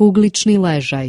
kuglični ležaj.